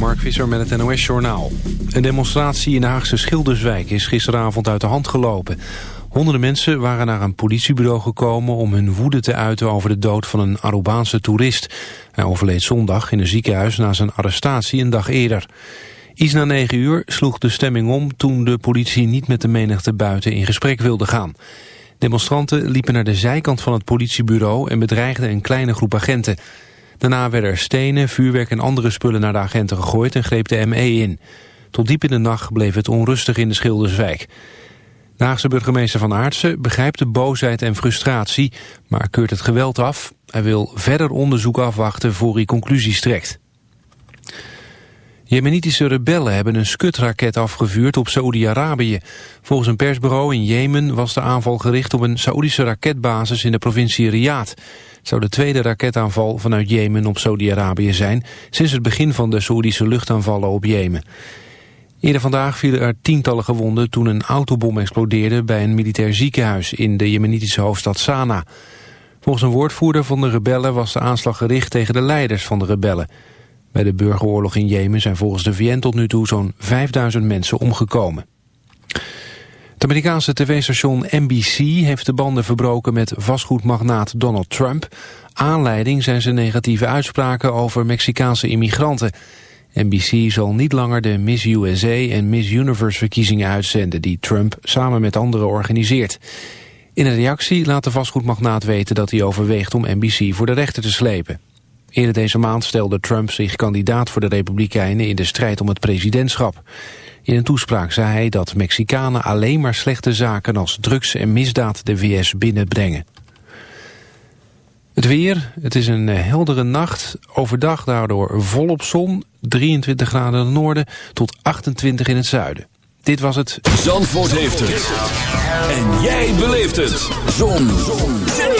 Mark Visser met het NOS-journaal. Een demonstratie in de Haagse Schilderswijk is gisteravond uit de hand gelopen. Honderden mensen waren naar een politiebureau gekomen om hun woede te uiten over de dood van een Arubaanse toerist. Hij overleed zondag in een ziekenhuis na zijn arrestatie een dag eerder. Iets na negen uur sloeg de stemming om toen de politie niet met de menigte buiten in gesprek wilde gaan. Demonstranten liepen naar de zijkant van het politiebureau en bedreigden een kleine groep agenten. Daarna werden er stenen, vuurwerk en andere spullen naar de agenten gegooid en greep de ME in. Tot diep in de nacht bleef het onrustig in de Schilderswijk. De burgemeester Van Aartsen begrijpt de boosheid en frustratie, maar keurt het geweld af. Hij wil verder onderzoek afwachten voor hij conclusies trekt. Jemenitische rebellen hebben een skutraket afgevuurd op Saoedi-Arabië. Volgens een persbureau in Jemen was de aanval gericht op een Saoedische raketbasis in de provincie Riyadh. Het zou de tweede raketaanval vanuit Jemen op Saudi-Arabië zijn... sinds het begin van de Saoedische luchtaanvallen op Jemen. Eerder vandaag vielen er tientallen gewonden toen een autobom explodeerde... bij een militair ziekenhuis in de jemenitische hoofdstad Sanaa. Volgens een woordvoerder van de rebellen was de aanslag gericht tegen de leiders van de rebellen. Bij de burgeroorlog in Jemen zijn volgens de VN tot nu toe zo'n 5000 mensen omgekomen. Het Amerikaanse tv-station NBC heeft de banden verbroken met vastgoedmagnaat Donald Trump. Aanleiding zijn zijn negatieve uitspraken over Mexicaanse immigranten. NBC zal niet langer de Miss USA en Miss Universe verkiezingen uitzenden... die Trump samen met anderen organiseert. In een reactie laat de vastgoedmagnaat weten dat hij overweegt om NBC voor de rechter te slepen. Eerder deze maand stelde Trump zich kandidaat voor de Republikeinen in de strijd om het presidentschap. In een toespraak zei hij dat Mexicanen alleen maar slechte zaken als drugs en misdaad de VS binnenbrengen. Het weer, het is een eh, heldere nacht, overdag daardoor volop zon, 23 graden in het noorden tot 28 in het zuiden. Dit was het... Zandvoort heeft het. En jij beleeft het. Zon. zon.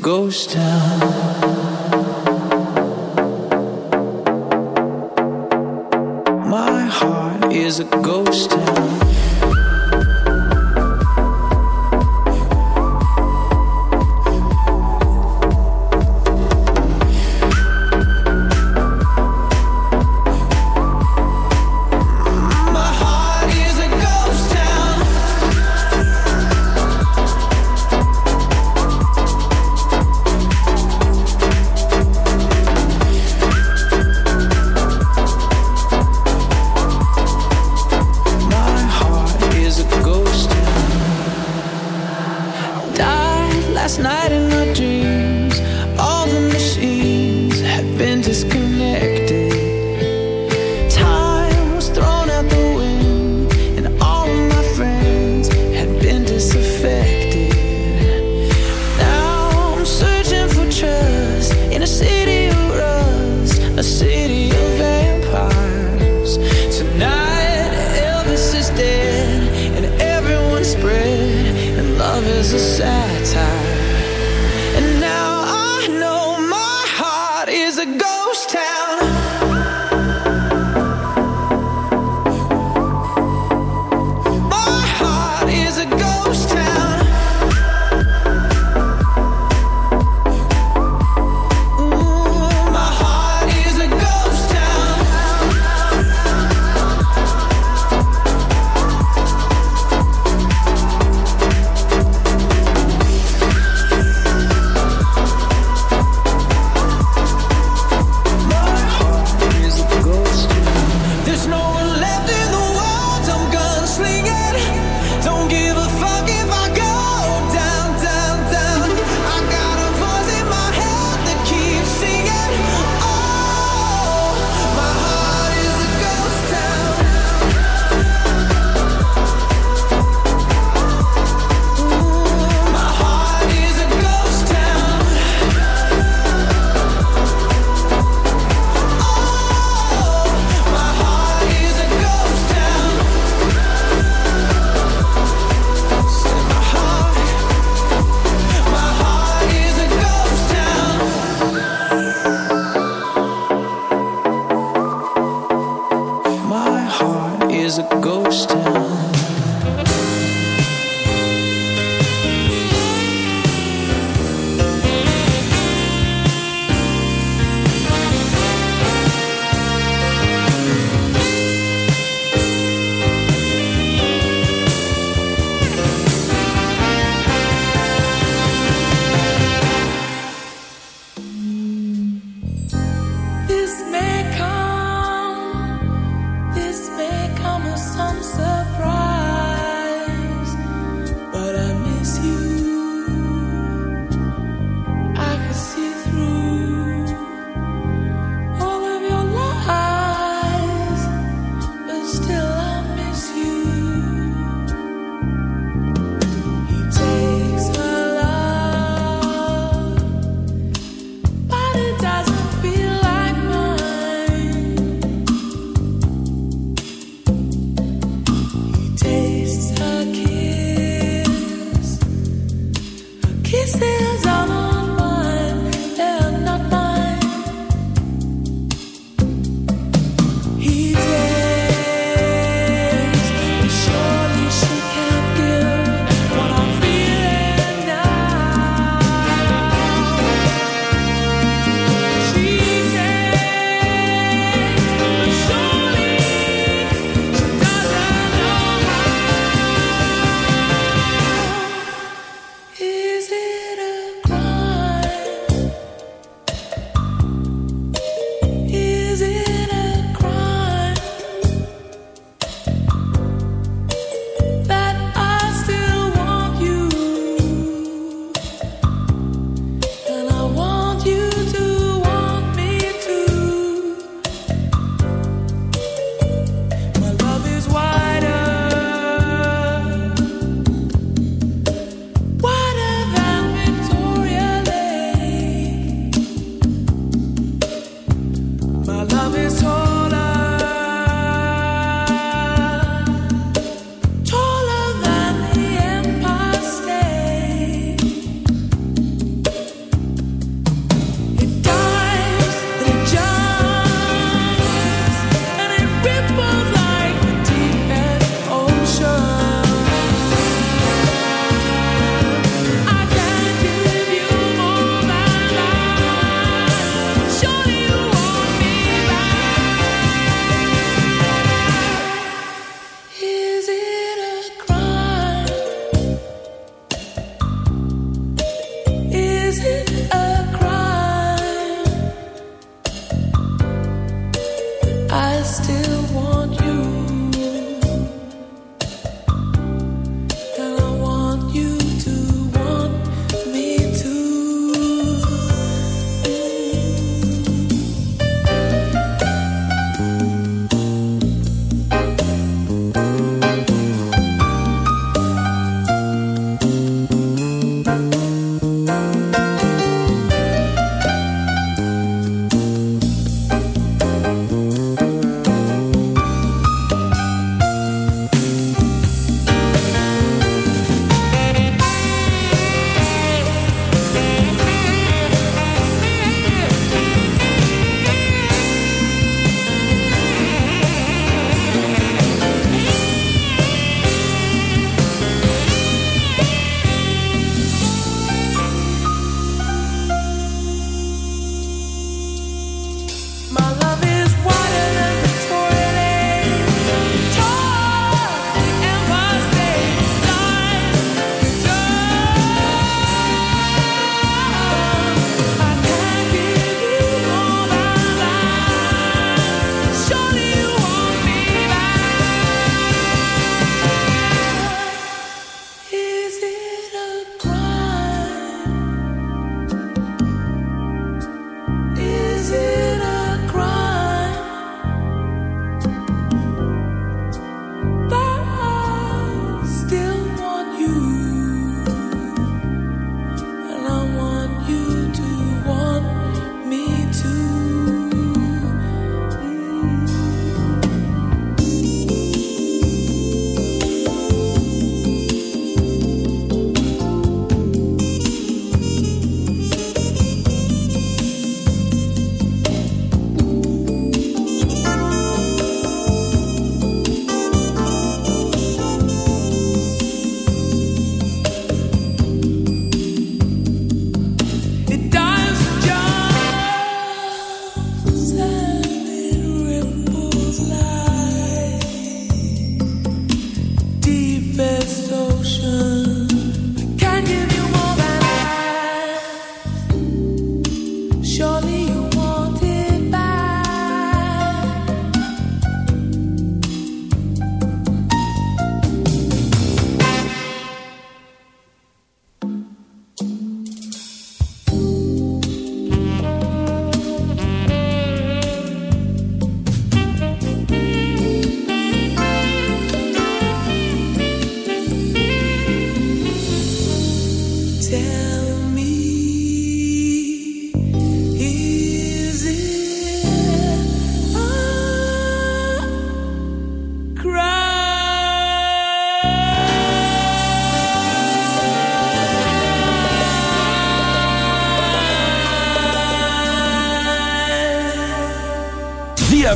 Ghost town.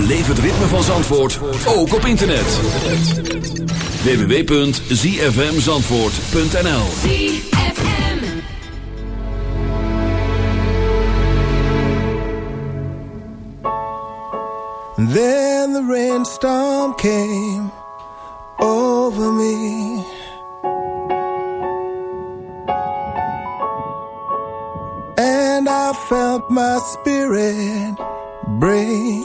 Beleef het ritme van Zandvoort, ook op internet. www.zfmzandvoort.nl Then the rainstorm came over me. And I felt my spirit break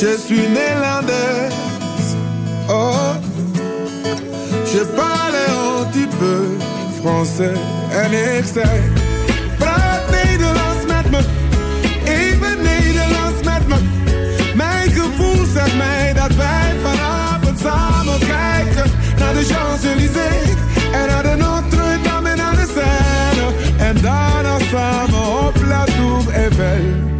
je suis néerlandaise. Oh, je parle un petit peu français. En ik praat Nederlands met me, even Nederlands met me. Mijn gevoel zegt mij dat wij vanavond samen kijken naar de Champs-Élysées en naar de Notre-Dame en naar de Seine. En daarna samen op La Tour Eiffel.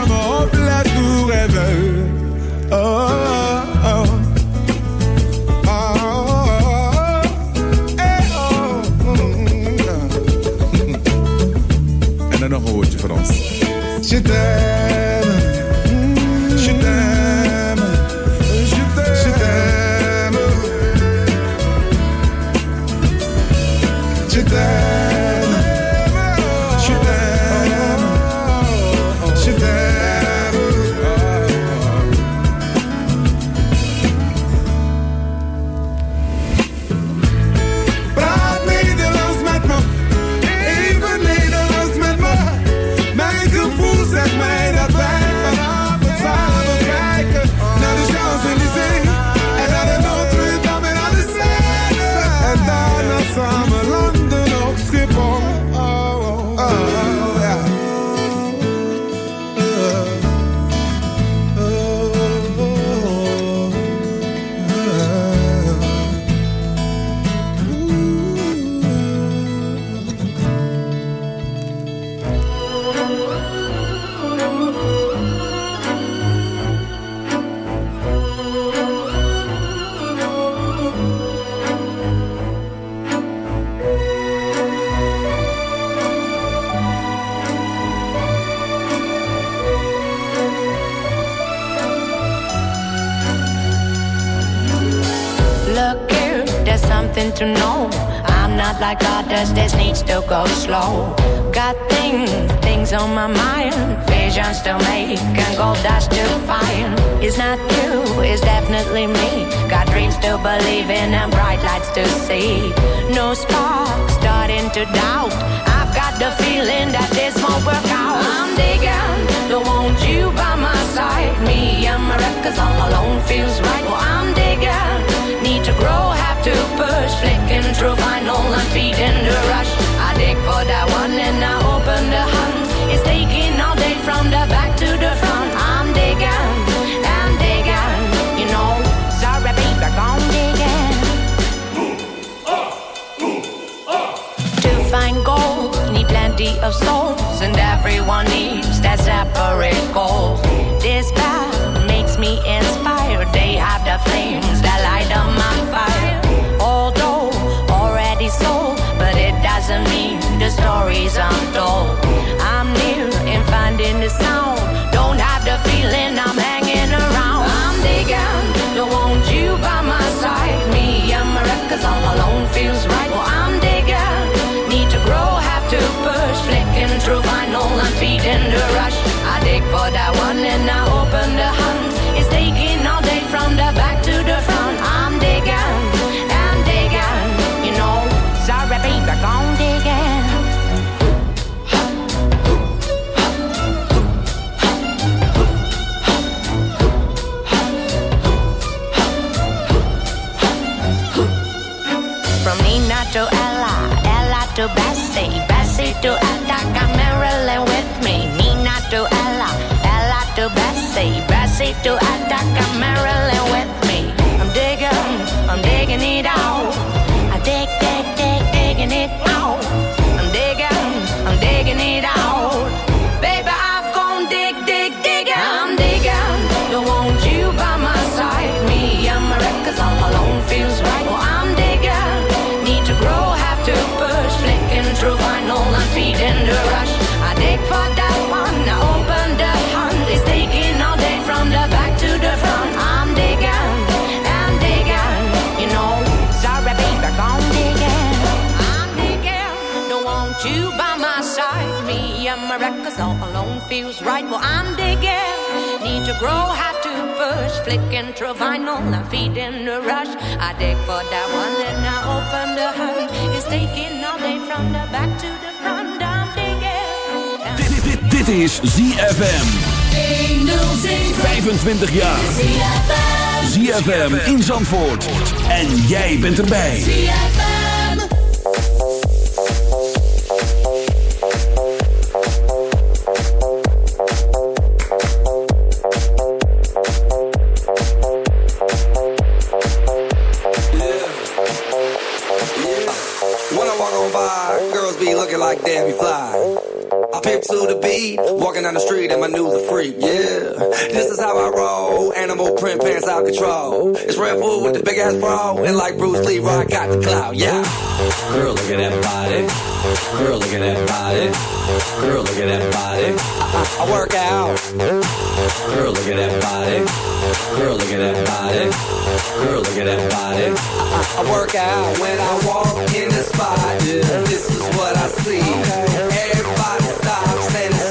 everyone needs that separate goal. This path makes me inspired. They have the flames that light up my fire. Although already sold, but it doesn't mean the stories untold. I'm near in finding the sound. To Attica, Marilyn with me. Nina to Ella, Ella to Bessie, Bessie to Attica, Marilyn with me. I'm digging, I'm digging it all alone feels right. Well, I'm digging. Need to grow, have to push. Flicking through vinyl and feeding the rush. I dig for that one, then I open the hood. It's taking all day from the back to the front. I'm digging. Dit, dit, dit is ZFM. 25 jaar. ZFM in Zandvoort. En jij bent erbij. When like Debbie Fly. I pimp to the beat, walking down the street and my news a freak, yeah. This is how I roll, animal print pants out control. It's Red Bull with the big ass bra, and like Bruce Lee, I got the clout, yeah. Girl, look at that body. Girl, look at that body. Girl, look at that body. I, I work out. Girl, look at that body. Girl, look at that body. Girl, look at that body. I, I work out when I walk in the spot. This is what I see. Everybody stops and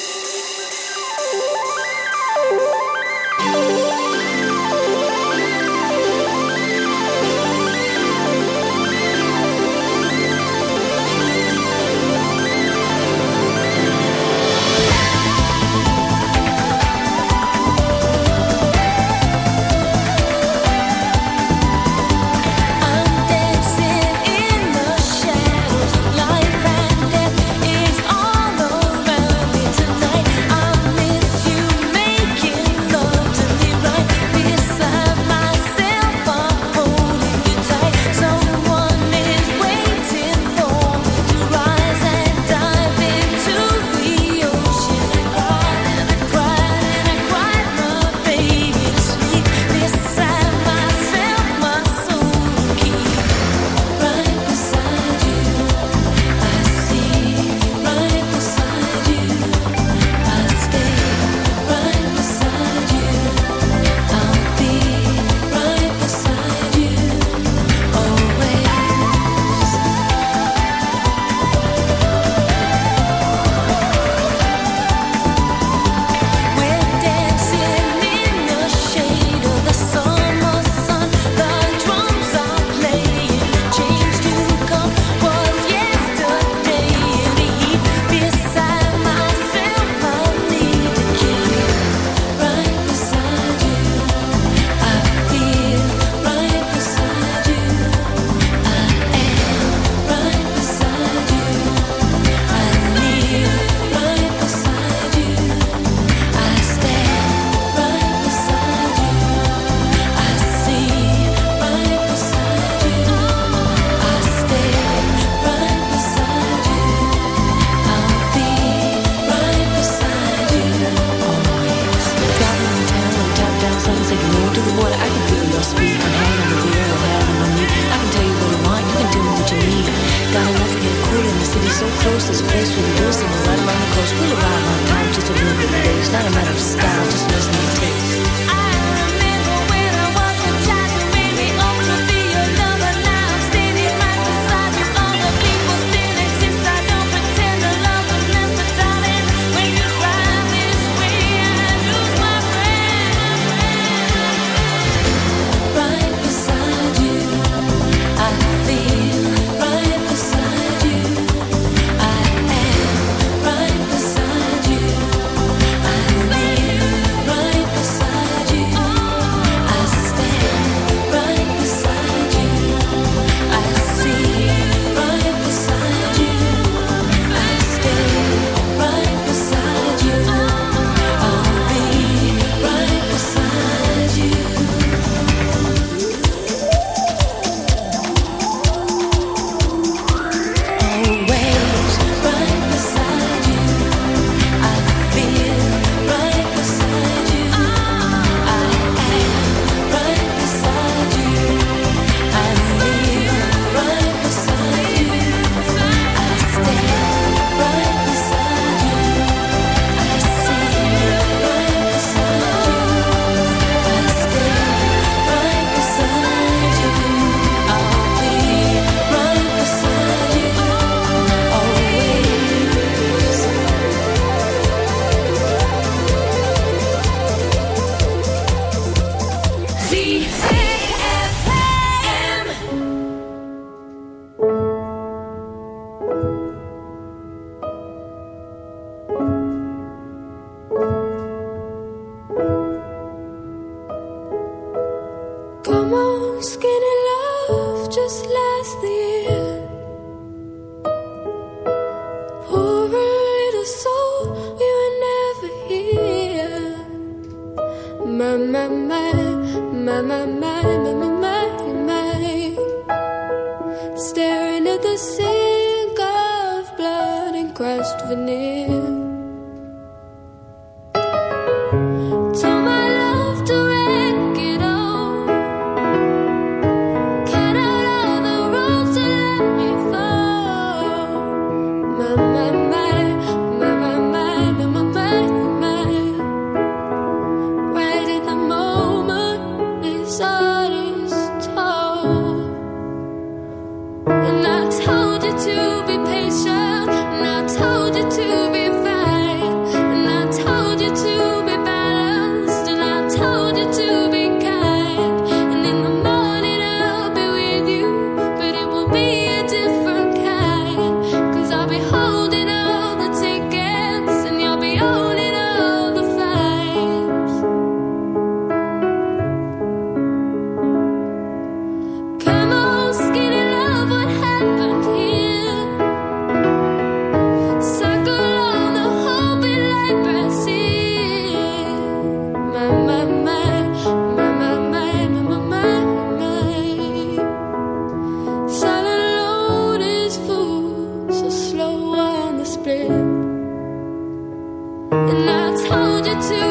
And I told you to